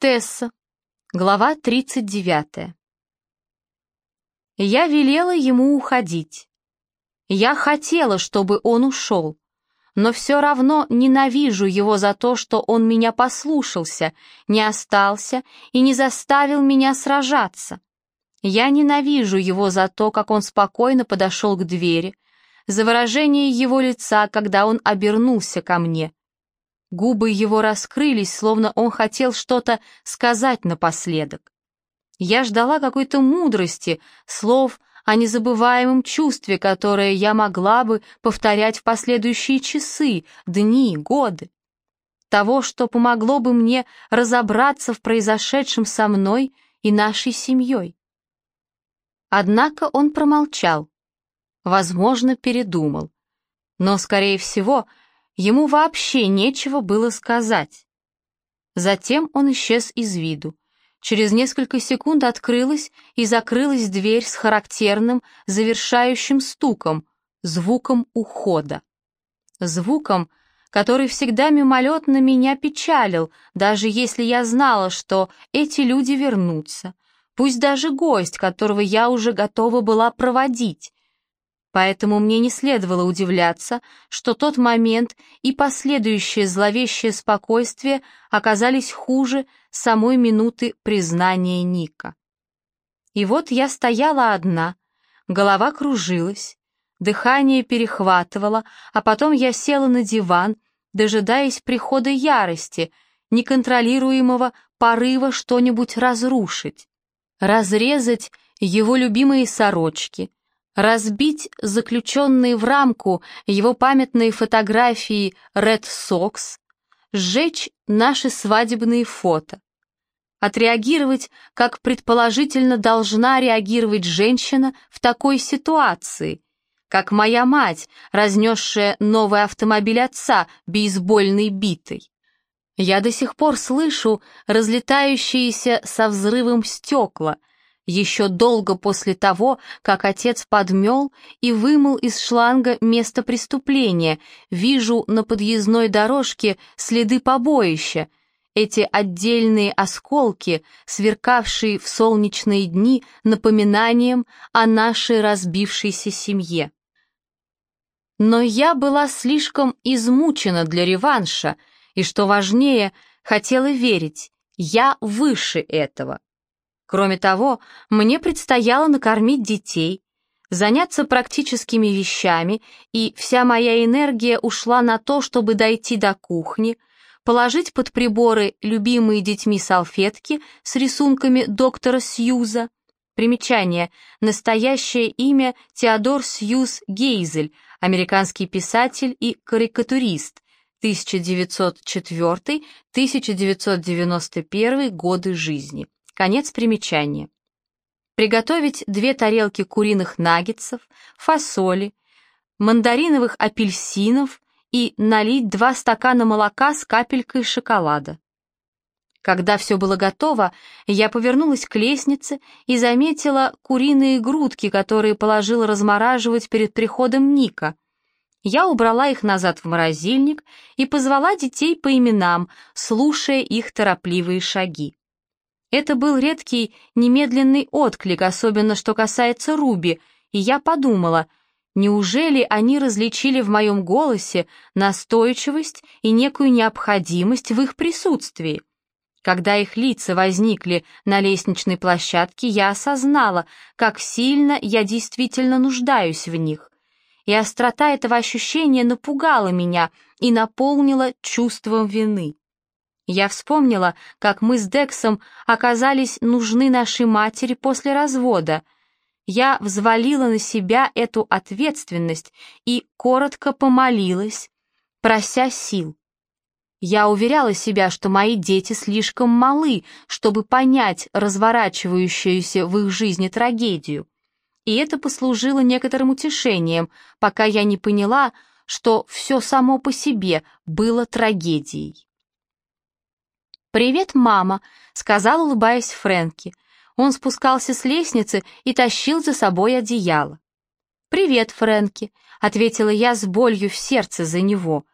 Тесса. Глава 39. Я велела ему уходить. Я хотела, чтобы он ушел, но все равно ненавижу его за то, что он меня послушался, не остался и не заставил меня сражаться. Я ненавижу его за то, как он спокойно подошел к двери, за выражение его лица, когда он обернулся ко мне — Губы его раскрылись, словно он хотел что-то сказать напоследок. Я ждала какой-то мудрости, слов о незабываемом чувстве, которое я могла бы повторять в последующие часы, дни, годы. Того, что помогло бы мне разобраться в произошедшем со мной и нашей семьей. Однако он промолчал. Возможно, передумал. Но, скорее всего, Ему вообще нечего было сказать. Затем он исчез из виду. Через несколько секунд открылась и закрылась дверь с характерным завершающим стуком, звуком ухода. Звуком, который всегда мимолетно меня печалил, даже если я знала, что эти люди вернутся, пусть даже гость, которого я уже готова была проводить, Поэтому мне не следовало удивляться, что тот момент и последующее зловещее спокойствие оказались хуже самой минуты признания Ника. И вот я стояла одна, голова кружилась, дыхание перехватывало, а потом я села на диван, дожидаясь прихода ярости, неконтролируемого порыва что-нибудь разрушить, разрезать его любимые сорочки, разбить заключенные в рамку его памятные фотографии Red Sox, сжечь наши свадебные фото, отреагировать, как предположительно должна реагировать женщина в такой ситуации, как моя мать, разнесшая новый автомобиль отца бейсбольной битой. Я до сих пор слышу разлетающиеся со взрывом стекла — еще долго после того, как отец подмел и вымыл из шланга место преступления, вижу на подъездной дорожке следы побоища, эти отдельные осколки, сверкавшие в солнечные дни напоминанием о нашей разбившейся семье. Но я была слишком измучена для реванша, и, что важнее, хотела верить, я выше этого. Кроме того, мне предстояло накормить детей, заняться практическими вещами, и вся моя энергия ушла на то, чтобы дойти до кухни, положить под приборы любимые детьми салфетки с рисунками доктора Сьюза. Примечание. Настоящее имя Теодор Сьюз Гейзель, американский писатель и карикатурист, 1904-1991 годы жизни. Конец примечания. Приготовить две тарелки куриных наггетсов, фасоли, мандариновых апельсинов и налить два стакана молока с капелькой шоколада. Когда все было готово, я повернулась к лестнице и заметила куриные грудки, которые положила размораживать перед приходом Ника. Я убрала их назад в морозильник и позвала детей по именам, слушая их торопливые шаги. Это был редкий, немедленный отклик, особенно что касается Руби, и я подумала, неужели они различили в моем голосе настойчивость и некую необходимость в их присутствии? Когда их лица возникли на лестничной площадке, я осознала, как сильно я действительно нуждаюсь в них. И острота этого ощущения напугала меня и наполнила чувством вины. Я вспомнила, как мы с Дексом оказались нужны нашей матери после развода. Я взвалила на себя эту ответственность и коротко помолилась, прося сил. Я уверяла себя, что мои дети слишком малы, чтобы понять разворачивающуюся в их жизни трагедию. И это послужило некоторым утешением, пока я не поняла, что все само по себе было трагедией. «Привет, мама», — сказал, улыбаясь Фрэнки. Он спускался с лестницы и тащил за собой одеяло. «Привет, Фрэнки», — ответила я с болью в сердце за него.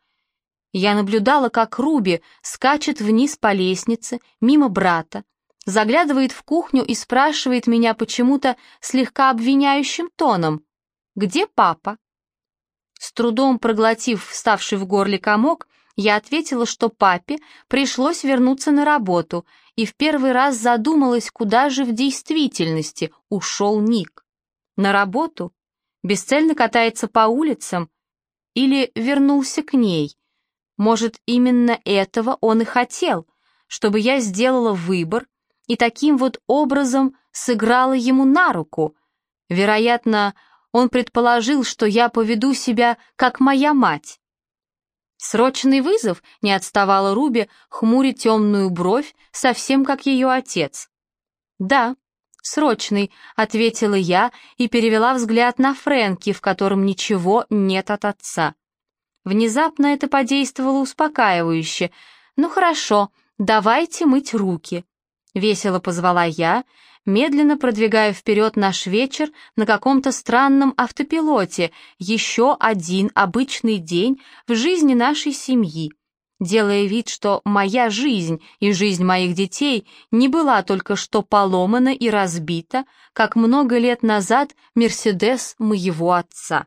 Я наблюдала, как Руби скачет вниз по лестнице, мимо брата, заглядывает в кухню и спрашивает меня почему-то слегка обвиняющим тоном. «Где папа?» С трудом проглотив вставший в горле комок, я ответила, что папе пришлось вернуться на работу, и в первый раз задумалась, куда же в действительности ушел Ник. На работу? Бесцельно катается по улицам? Или вернулся к ней? Может, именно этого он и хотел, чтобы я сделала выбор и таким вот образом сыграла ему на руку? Вероятно, он предположил, что я поведу себя, как моя мать. «Срочный вызов?» — не отставала Руби, хмуря темную бровь, совсем как ее отец. «Да, срочный», — ответила я и перевела взгляд на Фрэнки, в котором ничего нет от отца. Внезапно это подействовало успокаивающе. «Ну хорошо, давайте мыть руки», — весело позвала я, медленно продвигая вперед наш вечер на каком-то странном автопилоте, еще один обычный день в жизни нашей семьи, делая вид, что моя жизнь и жизнь моих детей не была только что поломана и разбита, как много лет назад Мерседес моего отца.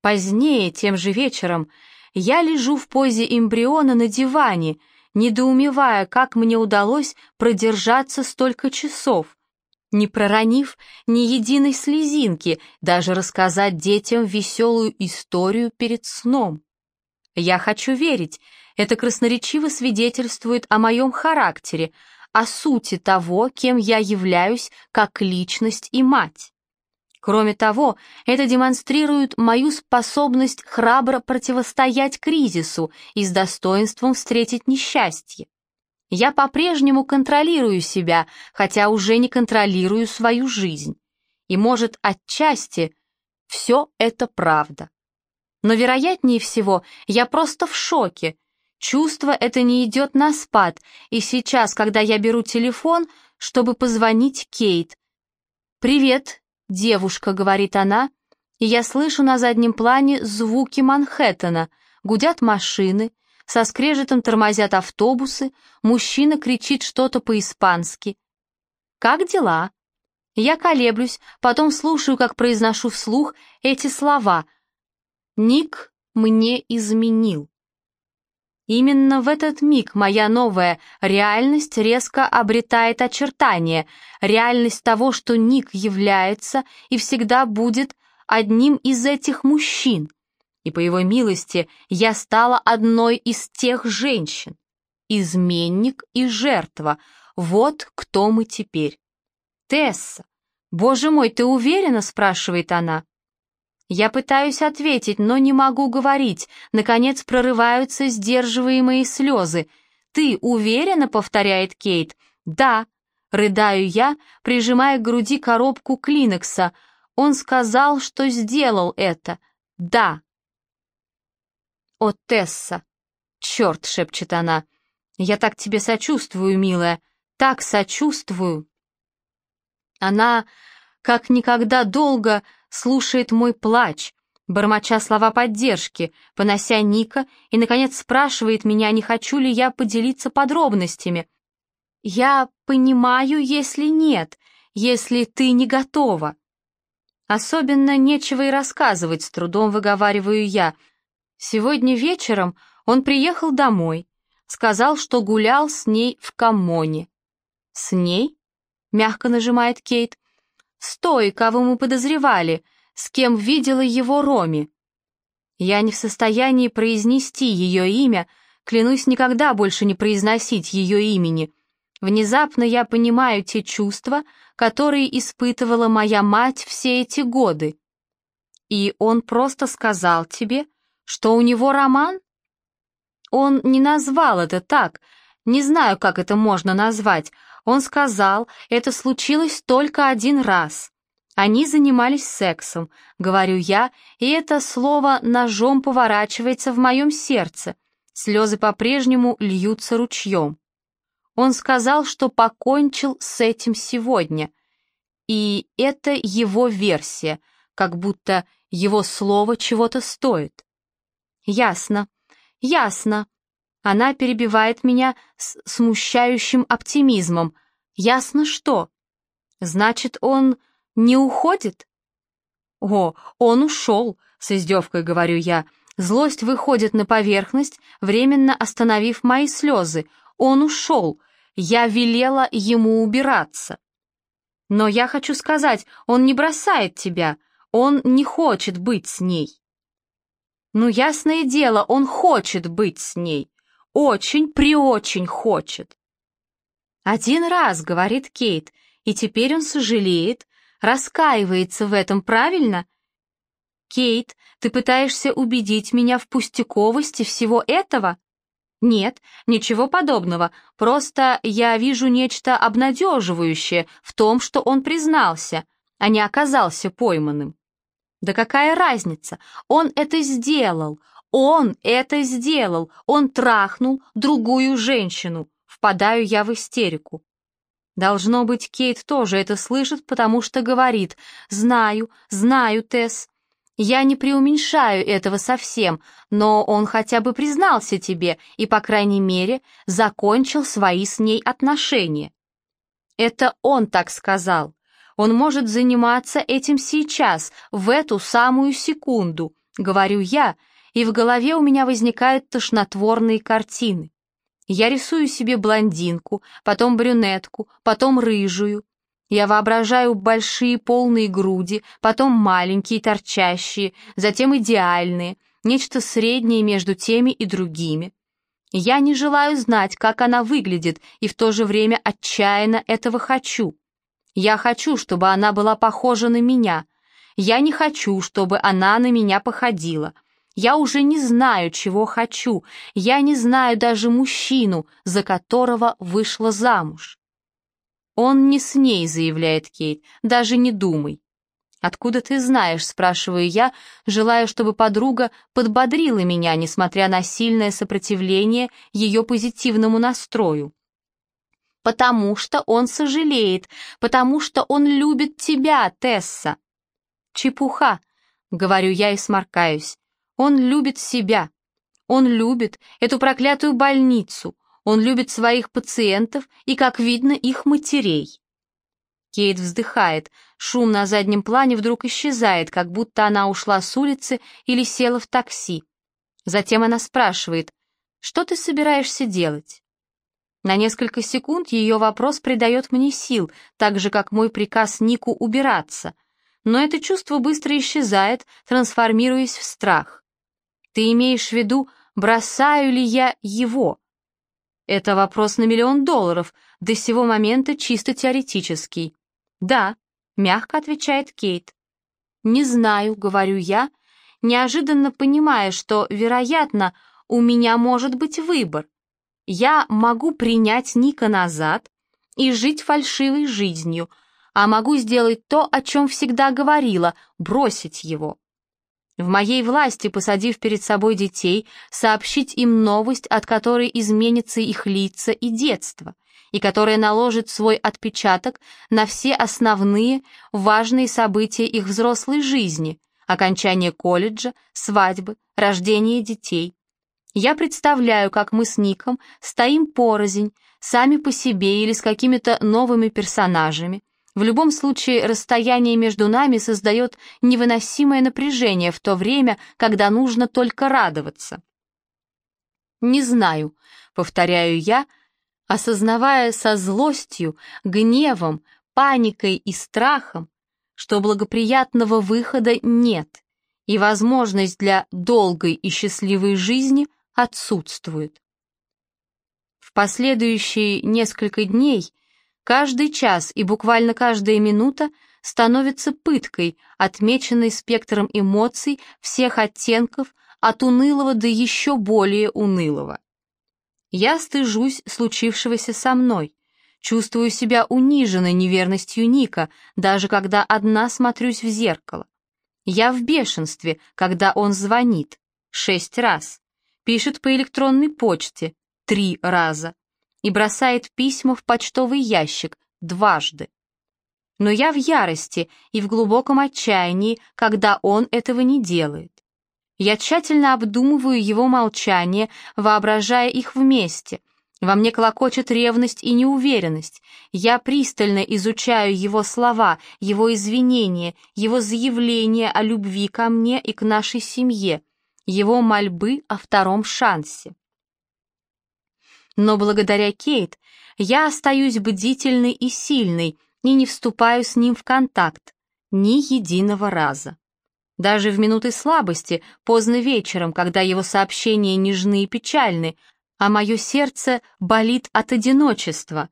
Позднее, тем же вечером, я лежу в позе эмбриона на диване, недоумевая, как мне удалось продержаться столько часов, не проронив ни единой слезинки, даже рассказать детям веселую историю перед сном. Я хочу верить, это красноречиво свидетельствует о моем характере, о сути того, кем я являюсь как личность и мать. Кроме того, это демонстрирует мою способность храбро противостоять кризису и с достоинством встретить несчастье. Я по-прежнему контролирую себя, хотя уже не контролирую свою жизнь. И, может, отчасти все это правда. Но, вероятнее всего, я просто в шоке. Чувство это не идет на спад, и сейчас, когда я беру телефон, чтобы позвонить Кейт. «Привет, «Девушка», — говорит она, и я слышу на заднем плане звуки Манхэттена, гудят машины, со скрежетом тормозят автобусы, мужчина кричит что-то по-испански. «Как дела?» Я колеблюсь, потом слушаю, как произношу вслух эти слова. «Ник мне изменил». Именно в этот миг моя новая реальность резко обретает очертания, реальность того, что Ник является и всегда будет одним из этих мужчин. И по его милости я стала одной из тех женщин. Изменник и жертва. Вот кто мы теперь. Тесса, боже мой, ты уверена, спрашивает она. Я пытаюсь ответить, но не могу говорить. Наконец прорываются сдерживаемые слезы. «Ты уверена?» — повторяет Кейт. «Да», — рыдаю я, прижимая к груди коробку Клинекса. Он сказал, что сделал это. «Да». «О, Тесса!» «Черт!» — шепчет она. «Я так тебе сочувствую, милая, так сочувствую!» Она как никогда долго слушает мой плач, бормоча слова поддержки, понося Ника и, наконец, спрашивает меня, не хочу ли я поделиться подробностями. Я понимаю, если нет, если ты не готова. Особенно нечего и рассказывать, с трудом выговариваю я. Сегодня вечером он приехал домой, сказал, что гулял с ней в Камоне. «С ней?» — мягко нажимает Кейт. Той, кого мы подозревали, с кем видела его Роми. Я не в состоянии произнести ее имя, клянусь никогда больше не произносить ее имени. Внезапно я понимаю те чувства, которые испытывала моя мать все эти годы. И он просто сказал тебе, что у него роман? Он не назвал это так, не знаю, как это можно назвать. Он сказал, это случилось только один раз. Они занимались сексом, говорю я, и это слово ножом поворачивается в моем сердце. Слезы по-прежнему льются ручьем. Он сказал, что покончил с этим сегодня. И это его версия, как будто его слово чего-то стоит. Ясно, ясно. Она перебивает меня с смущающим оптимизмом. Ясно что? Значит, он не уходит? О, он ушел, с издевкой говорю я. Злость выходит на поверхность, временно остановив мои слезы. Он ушел. Я велела ему убираться. Но я хочу сказать, он не бросает тебя, он не хочет быть с ней. Ну, ясное дело, он хочет быть с ней. Очень-преочень хочет. Один раз, говорит Кейт, и теперь он сожалеет, раскаивается в этом, правильно? Кейт, ты пытаешься убедить меня в пустяковости всего этого? Нет, ничего подобного, просто я вижу нечто обнадеживающее в том, что он признался, а не оказался пойманным. Да какая разница? Он это сделал, он это сделал, он трахнул другую женщину. Впадаю я в истерику. Должно быть, Кейт тоже это слышит, потому что говорит «Знаю, знаю, Тесс, я не преуменьшаю этого совсем, но он хотя бы признался тебе и, по крайней мере, закончил свои с ней отношения. Это он так сказал. Он может заниматься этим сейчас, в эту самую секунду, говорю я, и в голове у меня возникают тошнотворные картины. Я рисую себе блондинку, потом брюнетку, потом рыжую, я воображаю большие полные груди, потом маленькие торчащие, затем идеальные, нечто среднее между теми и другими. Я не желаю знать, как она выглядит, и в то же время отчаянно этого хочу. Я хочу, чтобы она была похожа на меня. Я не хочу, чтобы она на меня походила. Я уже не знаю, чего хочу. Я не знаю даже мужчину, за которого вышла замуж. «Он не с ней», — заявляет Кейт, — «даже не думай». «Откуда ты знаешь?» — спрашиваю я, желая, чтобы подруга подбодрила меня, несмотря на сильное сопротивление ее позитивному настрою. «Потому что он сожалеет, потому что он любит тебя, Тесса». «Чепуха», — говорю я и сморкаюсь. «Он любит себя. Он любит эту проклятую больницу. Он любит своих пациентов и, как видно, их матерей. Кейт вздыхает, шум на заднем плане вдруг исчезает, как будто она ушла с улицы или села в такси. Затем она спрашивает, «Что ты собираешься делать?» На несколько секунд ее вопрос придает мне сил, так же, как мой приказ Нику убираться. Но это чувство быстро исчезает, трансформируясь в страх. «Ты имеешь в виду, бросаю ли я его?» Это вопрос на миллион долларов, до сего момента чисто теоретический. Да, мягко отвечает Кейт. Не знаю, говорю я, неожиданно понимая, что, вероятно, у меня может быть выбор. Я могу принять Ника назад и жить фальшивой жизнью, а могу сделать то, о чем всегда говорила, бросить его. В моей власти, посадив перед собой детей, сообщить им новость, от которой изменится их лица и детство, и которая наложит свой отпечаток на все основные важные события их взрослой жизни, окончание колледжа, свадьбы, рождение детей. Я представляю, как мы с Ником стоим порознь, сами по себе или с какими-то новыми персонажами, в любом случае, расстояние между нами создает невыносимое напряжение в то время, когда нужно только радоваться. «Не знаю», — повторяю я, осознавая со злостью, гневом, паникой и страхом, что благоприятного выхода нет, и возможность для долгой и счастливой жизни отсутствует. В последующие несколько дней Каждый час и буквально каждая минута становится пыткой, отмеченной спектром эмоций всех оттенков, от унылого до еще более унылого. Я стыжусь случившегося со мной, чувствую себя униженной неверностью Ника, даже когда одна смотрюсь в зеркало. Я в бешенстве, когда он звонит, шесть раз, пишет по электронной почте, три раза, и бросает письма в почтовый ящик дважды. Но я в ярости и в глубоком отчаянии, когда он этого не делает. Я тщательно обдумываю его молчание, воображая их вместе. Во мне клокочет ревность и неуверенность. Я пристально изучаю его слова, его извинения, его заявления о любви ко мне и к нашей семье, его мольбы о втором шансе. Но благодаря Кейт я остаюсь бдительной и сильной и не вступаю с ним в контакт ни единого раза. Даже в минуты слабости, поздно вечером, когда его сообщения нежны и печальны, а мое сердце болит от одиночества.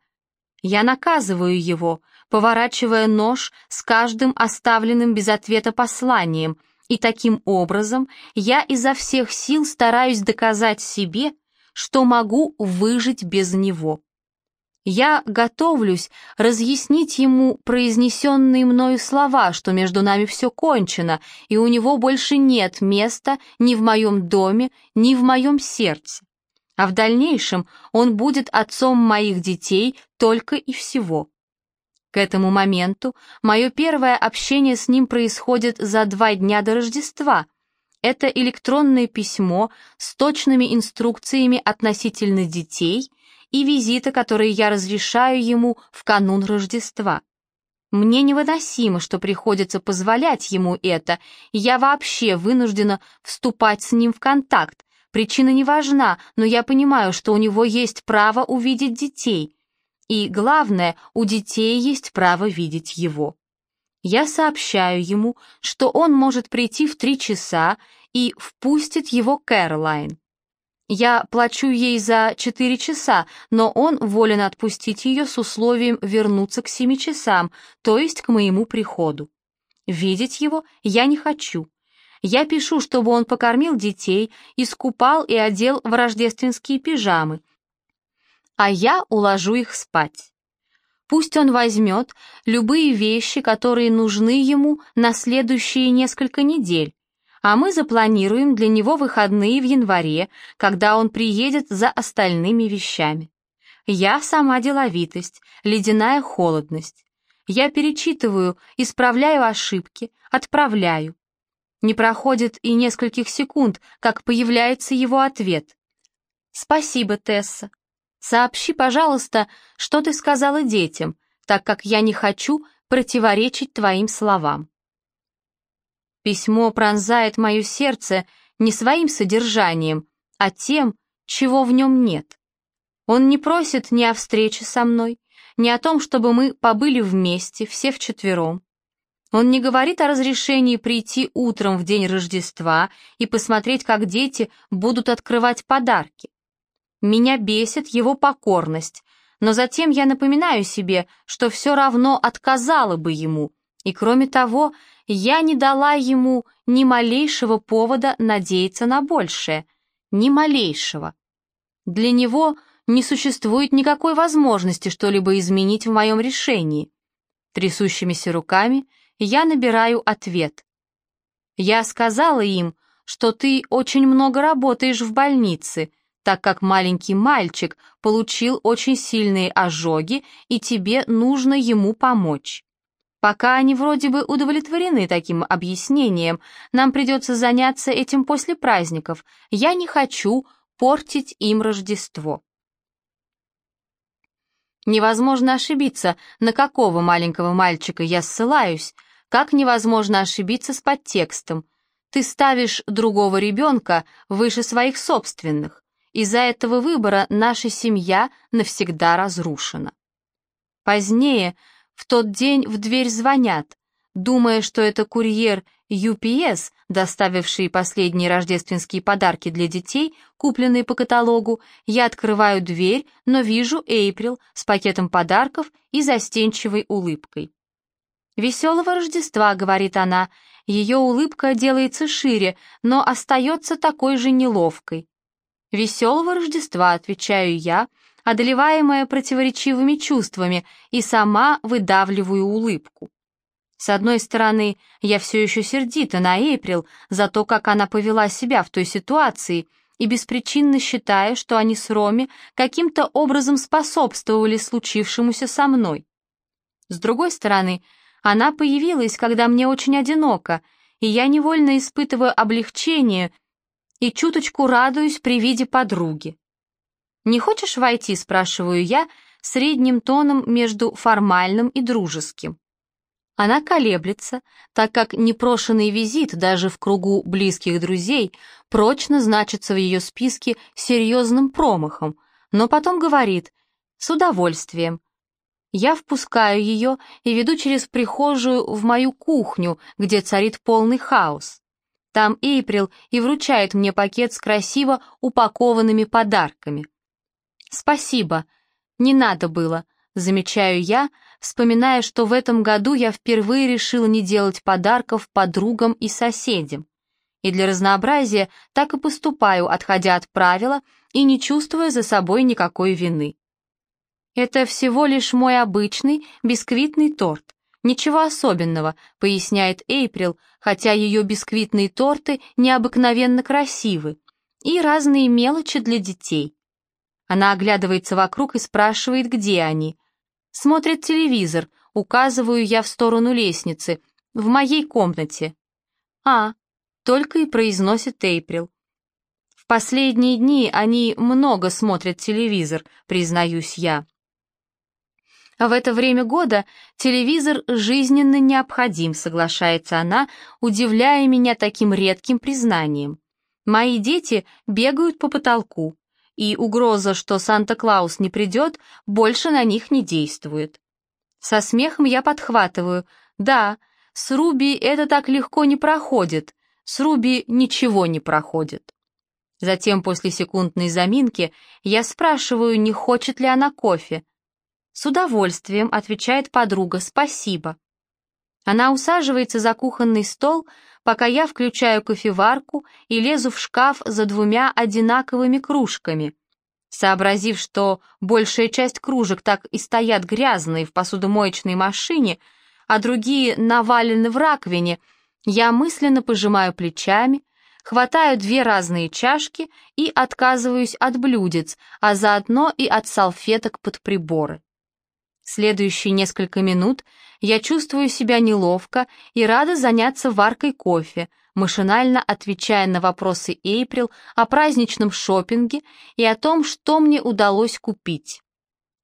Я наказываю его, поворачивая нож с каждым оставленным без ответа посланием, и таким образом я изо всех сил стараюсь доказать себе, что могу выжить без него. Я готовлюсь разъяснить ему произнесенные мною слова, что между нами все кончено, и у него больше нет места ни в моем доме, ни в моем сердце. А в дальнейшем он будет отцом моих детей только и всего. К этому моменту мое первое общение с ним происходит за два дня до Рождества. Это электронное письмо с точными инструкциями относительно детей – и визиты, которые я разрешаю ему в канун Рождества. Мне невыносимо, что приходится позволять ему это, я вообще вынуждена вступать с ним в контакт. Причина не важна, но я понимаю, что у него есть право увидеть детей. И главное, у детей есть право видеть его. Я сообщаю ему, что он может прийти в три часа и впустит его Кэролайн. Я плачу ей за четыре часа, но он волен отпустить ее с условием вернуться к семи часам, то есть к моему приходу. Видеть его я не хочу. Я пишу, чтобы он покормил детей, искупал и одел в рождественские пижамы, а я уложу их спать. Пусть он возьмет любые вещи, которые нужны ему на следующие несколько недель, а мы запланируем для него выходные в январе, когда он приедет за остальными вещами. Я сама деловитость, ледяная холодность. Я перечитываю, исправляю ошибки, отправляю. Не проходит и нескольких секунд, как появляется его ответ. «Спасибо, Тесса. Сообщи, пожалуйста, что ты сказала детям, так как я не хочу противоречить твоим словам». Письмо пронзает мое сердце не своим содержанием, а тем, чего в нем нет. Он не просит ни о встрече со мной, ни о том, чтобы мы побыли вместе, все вчетвером. Он не говорит о разрешении прийти утром в день Рождества и посмотреть, как дети будут открывать подарки. Меня бесит его покорность, но затем я напоминаю себе, что все равно отказала бы ему, и кроме того, я не дала ему ни малейшего повода надеяться на большее, ни малейшего. Для него не существует никакой возможности что-либо изменить в моем решении. Трясущимися руками я набираю ответ. Я сказала им, что ты очень много работаешь в больнице, так как маленький мальчик получил очень сильные ожоги, и тебе нужно ему помочь. Пока они вроде бы удовлетворены таким объяснением, нам придется заняться этим после праздников. Я не хочу портить им Рождество. Невозможно ошибиться, на какого маленького мальчика я ссылаюсь, как невозможно ошибиться с подтекстом. Ты ставишь другого ребенка выше своих собственных. Из-за этого выбора наша семья навсегда разрушена. Позднее в тот день в дверь звонят. Думая, что это курьер UPS, доставивший последние рождественские подарки для детей, купленные по каталогу, я открываю дверь, но вижу Эйприл с пакетом подарков и застенчивой улыбкой. «Веселого Рождества», — говорит она. Ее улыбка делается шире, но остается такой же неловкой. «Веселого Рождества», — отвечаю я, одолеваемая противоречивыми чувствами, и сама выдавливаю улыбку. С одной стороны, я все еще сердита на Эйприл за то, как она повела себя в той ситуации, и беспричинно считаю, что они с Роми каким-то образом способствовали случившемуся со мной. С другой стороны, она появилась, когда мне очень одиноко, и я невольно испытываю облегчение и чуточку радуюсь при виде подруги. «Не хочешь войти?» — спрашиваю я, средним тоном между формальным и дружеским. Она колеблется, так как непрошенный визит даже в кругу близких друзей прочно значится в ее списке серьезным промахом, но потом говорит «с удовольствием». Я впускаю ее и веду через прихожую в мою кухню, где царит полный хаос. Там Эйприл и вручает мне пакет с красиво упакованными подарками. «Спасибо, не надо было», — замечаю я, вспоминая, что в этом году я впервые решила не делать подарков подругам и соседям. И для разнообразия так и поступаю, отходя от правила и не чувствуя за собой никакой вины. «Это всего лишь мой обычный бисквитный торт. Ничего особенного», — поясняет Эйприл, хотя ее бисквитные торты необыкновенно красивы. И разные мелочи для детей. Она оглядывается вокруг и спрашивает, где они. Смотрит телевизор, указываю я в сторону лестницы, в моей комнате. А, только и произносит Эйприл. В последние дни они много смотрят телевизор, признаюсь я. А в это время года телевизор жизненно необходим, соглашается она, удивляя меня таким редким признанием. Мои дети бегают по потолку, и угроза, что Санта-Клаус не придет, больше на них не действует. Со смехом я подхватываю. Да, с Руби это так легко не проходит, с Руби ничего не проходит. Затем после секундной заминки я спрашиваю, не хочет ли она кофе. «С удовольствием», — отвечает подруга, — «спасибо». Она усаживается за кухонный стол, пока я включаю кофеварку и лезу в шкаф за двумя одинаковыми кружками. Сообразив, что большая часть кружек так и стоят грязные в посудомоечной машине, а другие навалены в раковине, я мысленно пожимаю плечами, хватаю две разные чашки и отказываюсь от блюдец, а заодно и от салфеток под приборы. Следующие несколько минут я чувствую себя неловко и рада заняться варкой кофе, машинально отвечая на вопросы Эйприл о праздничном шопинге и о том, что мне удалось купить.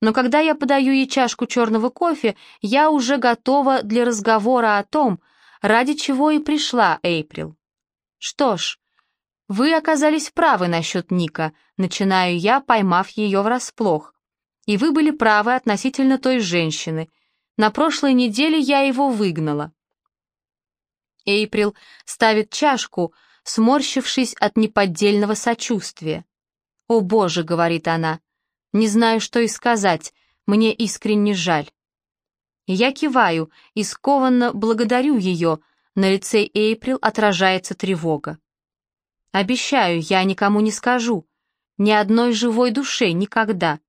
Но когда я подаю ей чашку черного кофе, я уже готова для разговора о том, ради чего и пришла Эйприл. Что ж, вы оказались правы насчет Ника, начинаю я, поймав ее врасплох. И вы были правы относительно той женщины. На прошлой неделе я его выгнала. Эйприл ставит чашку, сморщившись от неподдельного сочувствия. «О боже», — говорит она, — «не знаю, что и сказать, мне искренне жаль». Я киваю и скованно благодарю ее, на лице Эйприл отражается тревога. «Обещаю, я никому не скажу, ни одной живой душе никогда.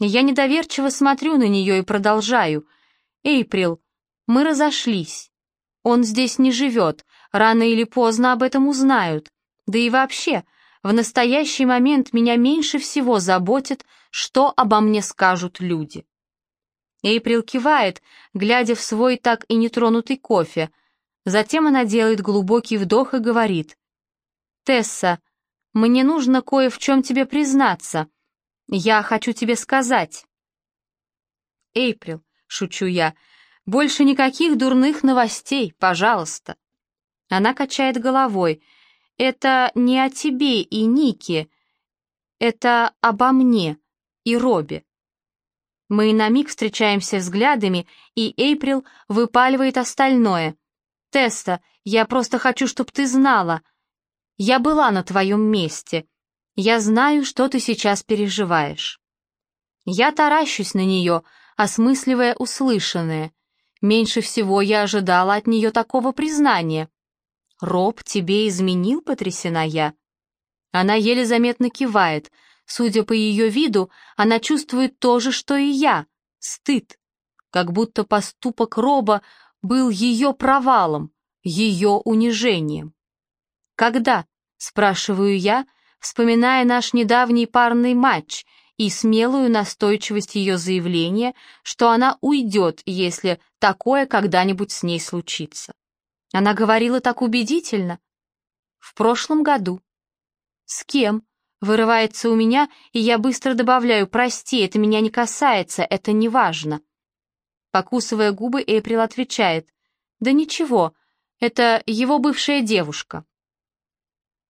Я недоверчиво смотрю на нее и продолжаю. «Эйприл, мы разошлись. Он здесь не живет, рано или поздно об этом узнают. Да и вообще, в настоящий момент меня меньше всего заботит, что обо мне скажут люди». Эйприл кивает, глядя в свой так и нетронутый кофе. Затем она делает глубокий вдох и говорит. «Тесса, мне нужно кое в чем тебе признаться. Я хочу тебе сказать. Эйприл, шучу я, больше никаких дурных новостей, пожалуйста. Она качает головой. Это не о тебе и Нике, это обо мне и Робе. Мы на миг встречаемся взглядами, и Эйприл выпаливает остальное. «Теста, я просто хочу, чтобы ты знала. Я была на твоем месте. Я знаю, что ты сейчас переживаешь. Я таращусь на нее, осмысливая услышанное. Меньше всего я ожидала от нее такого признания. «Роб тебе изменил?» — потрясена я. Она еле заметно кивает. Судя по ее виду, она чувствует то же, что и я — стыд. Как будто поступок Роба был ее провалом, ее унижением. «Когда?» — спрашиваю я, вспоминая наш недавний парный матч и смелую настойчивость ее заявления, что она уйдет, если такое когда-нибудь с ней случится. Она говорила так убедительно. В прошлом году. С кем? Вырывается у меня, и я быстро добавляю, прости, это меня не касается, это не важно. Покусывая губы, Эйприл отвечает, да ничего, это его бывшая девушка.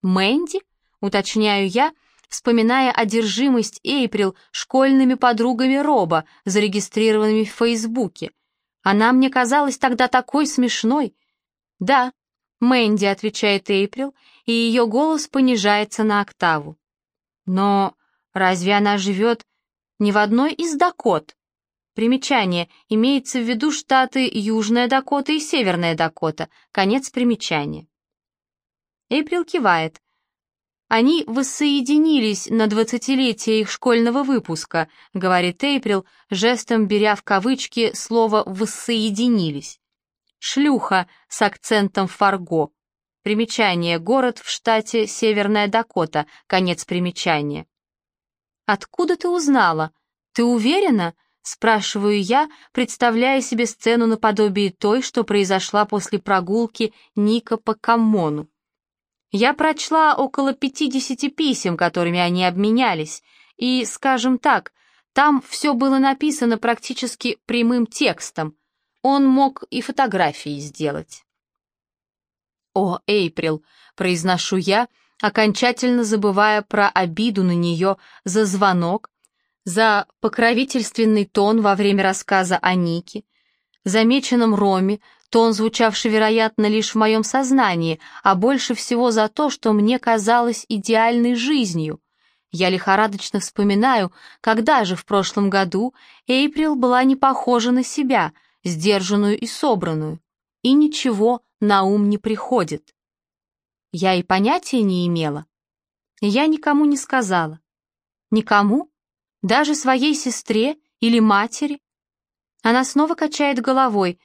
Мэнди? Уточняю я, вспоминая одержимость Эйприл школьными подругами Роба, зарегистрированными в Фейсбуке. Она мне казалась тогда такой смешной. «Да», — Мэнди отвечает Эйприл, и ее голос понижается на октаву. «Но разве она живет не в одной из Дакот?» Примечание. Имеется в виду штаты Южная Дакота и Северная Дакота. Конец примечания. Эйприл кивает. Они воссоединились на двадцатилетие их школьного выпуска, говорит Эйприл, жестом беря в кавычки слово «воссоединились». Шлюха с акцентом «фарго». Примечание. Город в штате Северная Дакота. Конец примечания. «Откуда ты узнала? Ты уверена?» Спрашиваю я, представляя себе сцену наподобие той, что произошла после прогулки Ника по Каммону. Я прочла около 50 писем, которыми они обменялись, и, скажем так, там все было написано практически прямым текстом. Он мог и фотографии сделать. «О, Эйприл», — произношу я, окончательно забывая про обиду на нее за звонок, за покровительственный тон во время рассказа о Нике, замеченном Роме, тон, звучавший, вероятно, лишь в моем сознании, а больше всего за то, что мне казалось идеальной жизнью. Я лихорадочно вспоминаю, когда же в прошлом году Эйприл была не похожа на себя, сдержанную и собранную, и ничего на ум не приходит. Я и понятия не имела. Я никому не сказала. Никому? Даже своей сестре или матери? Она снова качает головой,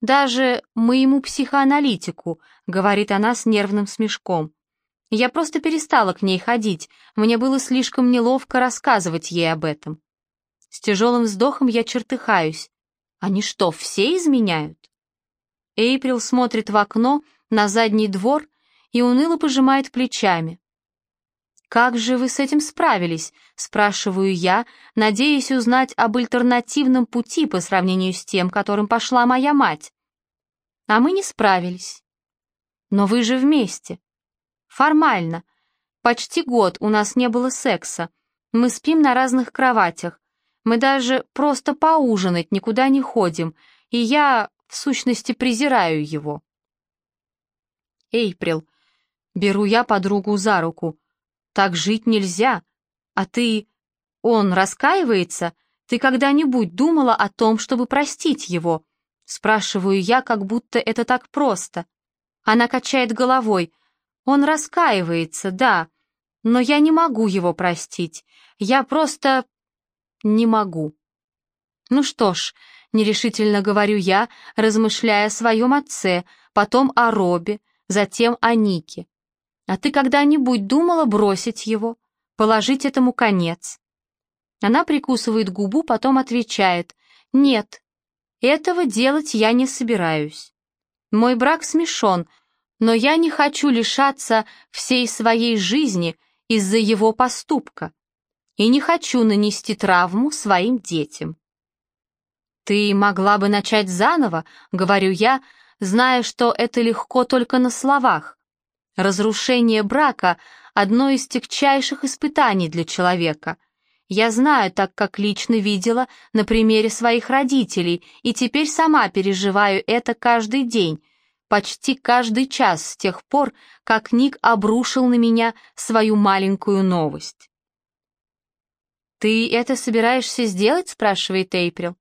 даже моему психоаналитику, говорит она с нервным смешком. Я просто перестала к ней ходить, мне было слишком неловко рассказывать ей об этом. С тяжелым вздохом я чертыхаюсь. Они что, все изменяют? Эйприл смотрит в окно на задний двор и уныло пожимает плечами. «Как же вы с этим справились?» — спрашиваю я, надеясь узнать об альтернативном пути по сравнению с тем, которым пошла моя мать. А мы не справились. Но вы же вместе. Формально. Почти год у нас не было секса. Мы спим на разных кроватях. Мы даже просто поужинать никуда не ходим, и я, в сущности, презираю его. Эйприл. Беру я подругу за руку. Так жить нельзя. А ты... Он раскаивается? Ты когда-нибудь думала о том, чтобы простить его? Спрашиваю я, как будто это так просто. Она качает головой. Он раскаивается, да, но я не могу его простить. Я просто... не могу. Ну что ж, нерешительно говорю я, размышляя о своем отце, потом о Робе, затем о Нике. А ты когда-нибудь думала бросить его, положить этому конец?» Она прикусывает губу, потом отвечает, «Нет, этого делать я не собираюсь. Мой брак смешон, но я не хочу лишаться всей своей жизни из-за его поступка и не хочу нанести травму своим детям. «Ты могла бы начать заново», — говорю я, зная, что это легко только на словах, Разрушение брака — одно из тягчайших испытаний для человека. Я знаю, так как лично видела на примере своих родителей, и теперь сама переживаю это каждый день, почти каждый час с тех пор, как Ник обрушил на меня свою маленькую новость. «Ты это собираешься сделать?» — спрашивает Эйприл.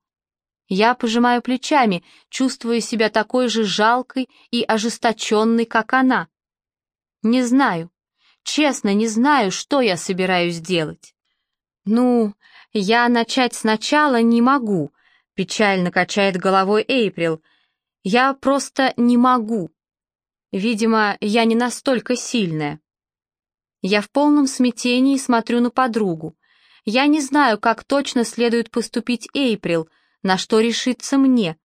Я пожимаю плечами, чувствуя себя такой же жалкой и ожесточенной, как она. Не знаю. Честно, не знаю, что я собираюсь делать. Ну, я начать сначала не могу, печально качает головой Эйприл. Я просто не могу. Видимо, я не настолько сильная. Я в полном смятении смотрю на подругу. Я не знаю, как точно следует поступить Эйприл, на что решиться мне,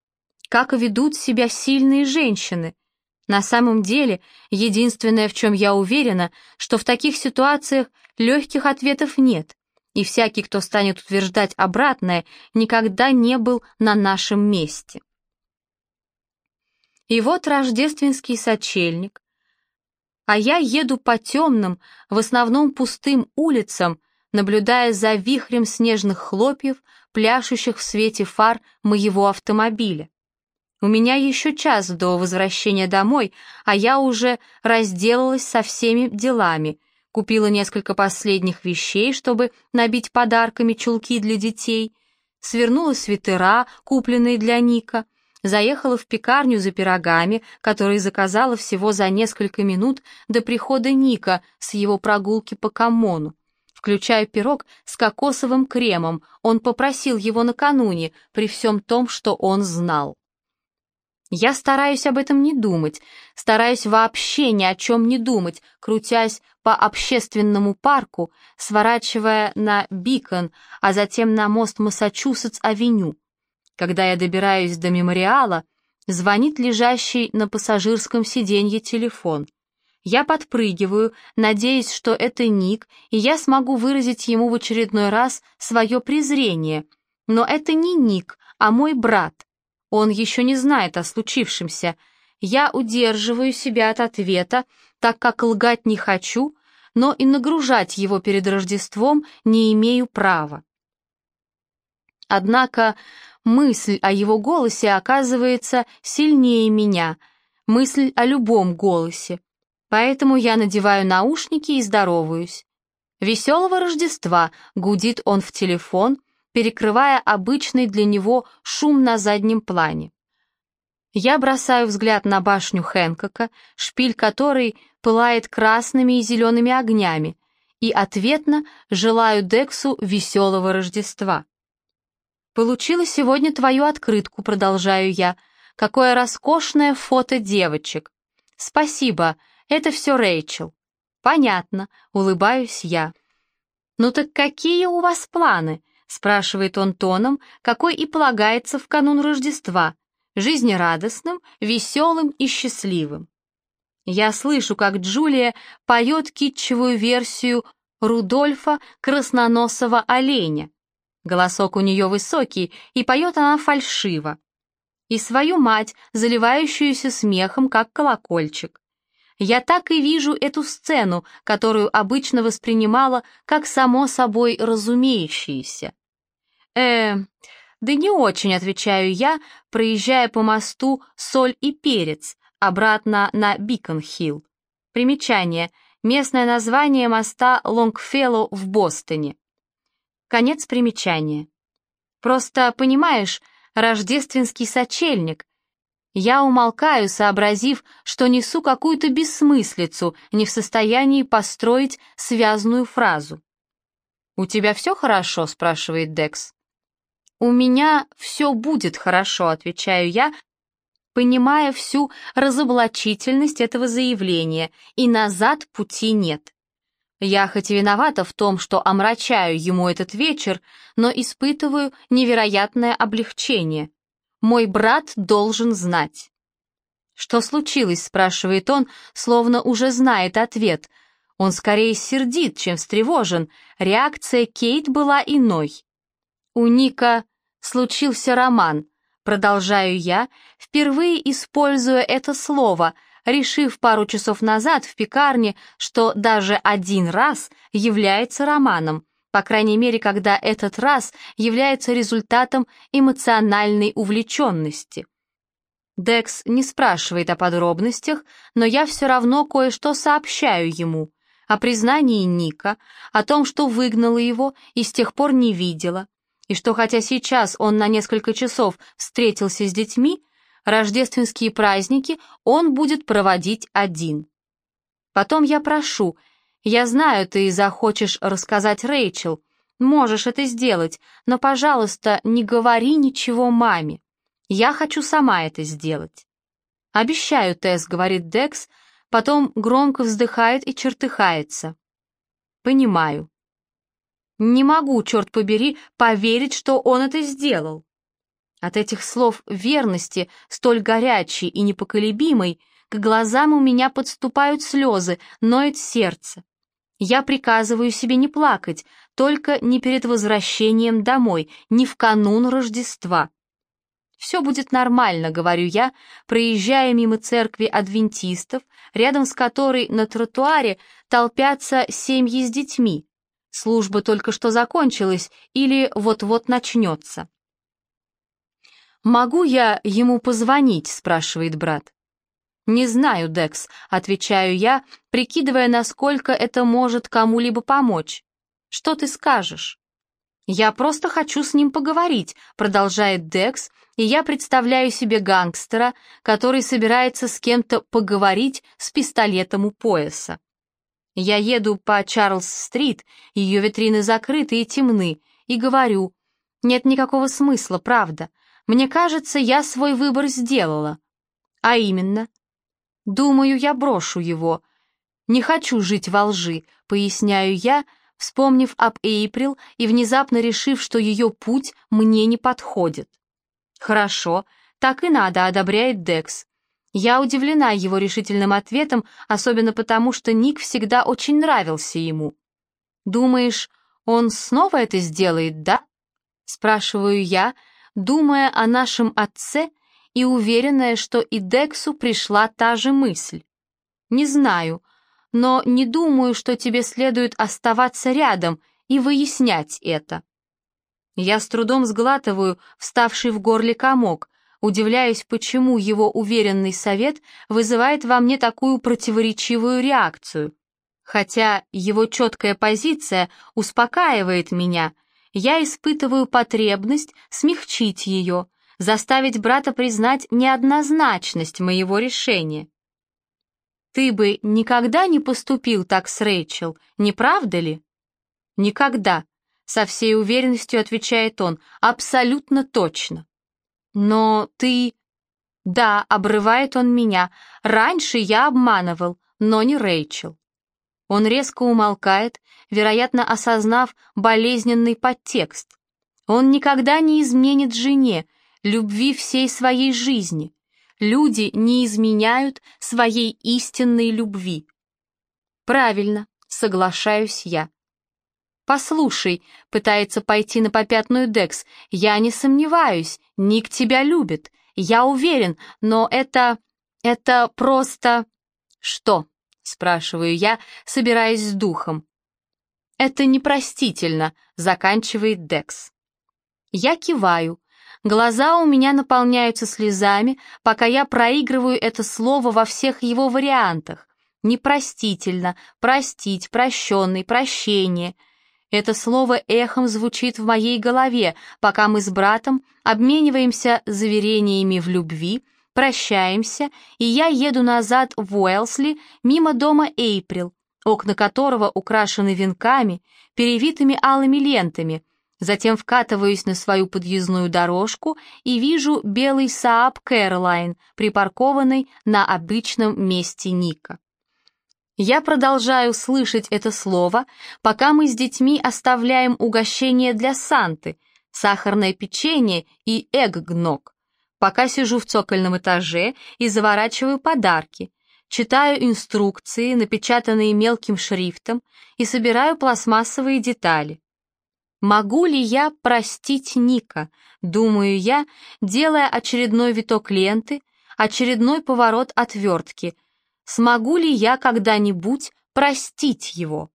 как ведут себя сильные женщины. На самом деле, единственное, в чем я уверена, что в таких ситуациях легких ответов нет, и всякий, кто станет утверждать обратное, никогда не был на нашем месте. И вот рождественский сочельник, а я еду по темным, в основном пустым улицам, наблюдая за вихрем снежных хлопьев, пляшущих в свете фар моего автомобиля. У меня еще час до возвращения домой, а я уже разделалась со всеми делами, купила несколько последних вещей, чтобы набить подарками чулки для детей, свернула свитера, купленные для Ника, заехала в пекарню за пирогами, которые заказала всего за несколько минут до прихода Ника с его прогулки по Камону. Включая пирог с кокосовым кремом, он попросил его накануне, при всем том, что он знал. Я стараюсь об этом не думать, стараюсь вообще ни о чем не думать, крутясь по общественному парку, сворачивая на Бикон, а затем на мост Массачусетс-авеню. Когда я добираюсь до мемориала, звонит лежащий на пассажирском сиденье телефон. Я подпрыгиваю, надеясь, что это Ник, и я смогу выразить ему в очередной раз свое презрение. Но это не Ник, а мой брат. Он еще не знает о случившемся. Я удерживаю себя от ответа, так как лгать не хочу, но и нагружать его перед Рождеством не имею права. Однако мысль о его голосе оказывается сильнее меня, мысль о любом голосе. Поэтому я надеваю наушники и здороваюсь. «Веселого Рождества!» — гудит он в телефон, перекрывая обычный для него шум на заднем плане. Я бросаю взгляд на башню Хэнкока, шпиль которой пылает красными и зелеными огнями, и ответно желаю Дексу веселого Рождества. «Получила сегодня твою открытку», — продолжаю я. «Какое роскошное фото девочек!» «Спасибо, это все Рэйчел». «Понятно», — улыбаюсь я. «Ну так какие у вас планы?» — спрашивает он тоном, какой и полагается в канун Рождества, жизнерадостным, веселым и счастливым. Я слышу, как Джулия поет китчевую версию Рудольфа Красноносого оленя, Голосок у нее высокий, и поет она фальшиво. И свою мать, заливающуюся смехом, как колокольчик. Я так и вижу эту сцену, которую обычно воспринимала как само собой разумеющееся. Э, да не очень, отвечаю я, проезжая по мосту Соль и Перец, обратно на Бикон-Хилл. Примечание. Местное название моста Лонгфелло в Бостоне. Конец примечания. Просто, понимаешь, рождественский сочельник. Я умолкаю, сообразив, что несу какую-то бессмыслицу, не в состоянии построить связную фразу. «У тебя все хорошо?» — спрашивает Декс. «У меня все будет хорошо», — отвечаю я, понимая всю разоблачительность этого заявления, и назад пути нет. Я хоть и виновата в том, что омрачаю ему этот вечер, но испытываю невероятное облегчение. Мой брат должен знать. «Что случилось?» — спрашивает он, словно уже знает ответ. Он скорее сердит, чем встревожен. Реакция Кейт была иной. У Ника случился роман, продолжаю я, впервые используя это слово — решив пару часов назад в пекарне, что даже один раз является романом, по крайней мере, когда этот раз является результатом эмоциональной увлеченности. Декс не спрашивает о подробностях, но я все равно кое-что сообщаю ему. О признании Ника, о том, что выгнала его и с тех пор не видела, и что хотя сейчас он на несколько часов встретился с детьми, рождественские праздники он будет проводить один. Потом я прошу, я знаю, ты захочешь рассказать Рэйчел, можешь это сделать, но, пожалуйста, не говори ничего маме. Я хочу сама это сделать. «Обещаю, Тесс», — говорит Декс, потом громко вздыхает и чертыхается. «Понимаю». «Не могу, черт побери, поверить, что он это сделал». От этих слов верности, столь горячей и непоколебимой, К глазам у меня подступают слезы, ноет сердце. Я приказываю себе не плакать, только не перед возвращением домой, не в канун Рождества. «Все будет нормально», — говорю я, проезжая мимо церкви адвентистов, рядом с которой на тротуаре толпятся семьи с детьми. Служба только что закончилась или вот-вот начнется. «Могу я ему позвонить?» — спрашивает брат. «Не знаю, Декс», — отвечаю я, прикидывая, насколько это может кому-либо помочь. «Что ты скажешь?» «Я просто хочу с ним поговорить», — продолжает Декс, и я представляю себе гангстера, который собирается с кем-то поговорить с пистолетом у пояса. Я еду по Чарльз-стрит, ее витрины закрыты и темны, и говорю, нет никакого смысла, правда. Мне кажется, я свой выбор сделала. А именно, Думаю, я брошу его. Не хочу жить во лжи, поясняю я, вспомнив об Эйприл и внезапно решив, что ее путь мне не подходит. Хорошо, так и надо, одобряет Декс. Я удивлена его решительным ответом, особенно потому, что Ник всегда очень нравился ему. «Думаешь, он снова это сделает, да?» Спрашиваю я, думая о нашем отце и уверенная, что и Дексу пришла та же мысль. «Не знаю, но не думаю, что тебе следует оставаться рядом и выяснять это». Я с трудом сглатываю вставший в горле комок, удивляюсь, почему его уверенный совет вызывает во мне такую противоречивую реакцию. Хотя его четкая позиция успокаивает меня, я испытываю потребность смягчить ее, заставить брата признать неоднозначность моего решения. «Ты бы никогда не поступил так с Рэйчел, не правда ли?» «Никогда», — со всей уверенностью отвечает он, — «абсолютно точно». «Но ты...» «Да», — обрывает он меня, — «раньше я обманывал, но не Рэйчел». Он резко умолкает, вероятно, осознав болезненный подтекст. Он никогда не изменит жене, любви всей своей жизни. Люди не изменяют своей истинной любви. Правильно, соглашаюсь я. «Послушай», — пытается пойти на попятную Декс, — «я не сомневаюсь, Ник тебя любит, я уверен, но это... это просто...» «Что?» — спрашиваю я, собираясь с духом. «Это непростительно», — заканчивает Декс. Я киваю, Глаза у меня наполняются слезами, пока я проигрываю это слово во всех его вариантах. Непростительно, простить, прощенный, прощение. Это слово эхом звучит в моей голове, пока мы с братом обмениваемся заверениями в любви, прощаемся, и я еду назад в Уэлсли мимо дома Эйприл, окна которого украшены венками, перевитыми алыми лентами — Затем вкатываюсь на свою подъездную дорожку и вижу белый Saab Caroline, припаркованный на обычном месте Ника. Я продолжаю слышать это слово, пока мы с детьми оставляем угощение для Санты, сахарное печенье и эггног, пока сижу в цокольном этаже и заворачиваю подарки, читаю инструкции, напечатанные мелким шрифтом, и собираю пластмассовые детали. Могу ли я простить Ника, думаю я, делая очередной виток ленты, очередной поворот отвертки. Смогу ли я когда-нибудь простить его?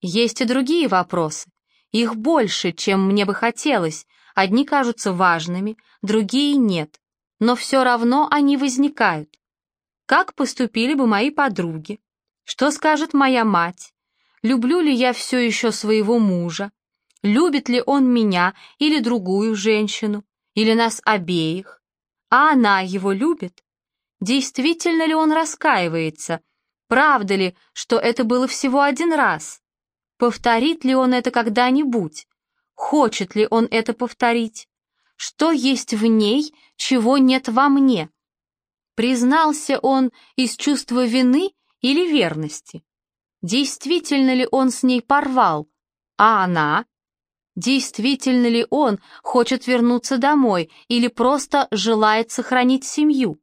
Есть и другие вопросы. Их больше, чем мне бы хотелось. Одни кажутся важными, другие нет. Но все равно они возникают. Как поступили бы мои подруги? Что скажет моя мать? Люблю ли я все еще своего мужа? Любит ли он меня или другую женщину, или нас обеих, а она его любит? Действительно ли он раскаивается? Правда ли, что это было всего один раз? Повторит ли он это когда-нибудь? Хочет ли он это повторить? Что есть в ней, чего нет во мне? Признался он из чувства вины или верности? Действительно ли он с ней порвал, а она Действительно ли он хочет вернуться домой или просто желает сохранить семью?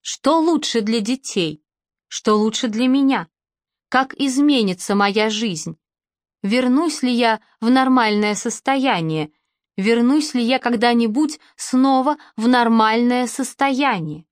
Что лучше для детей? Что лучше для меня? Как изменится моя жизнь? Вернусь ли я в нормальное состояние? Вернусь ли я когда-нибудь снова в нормальное состояние?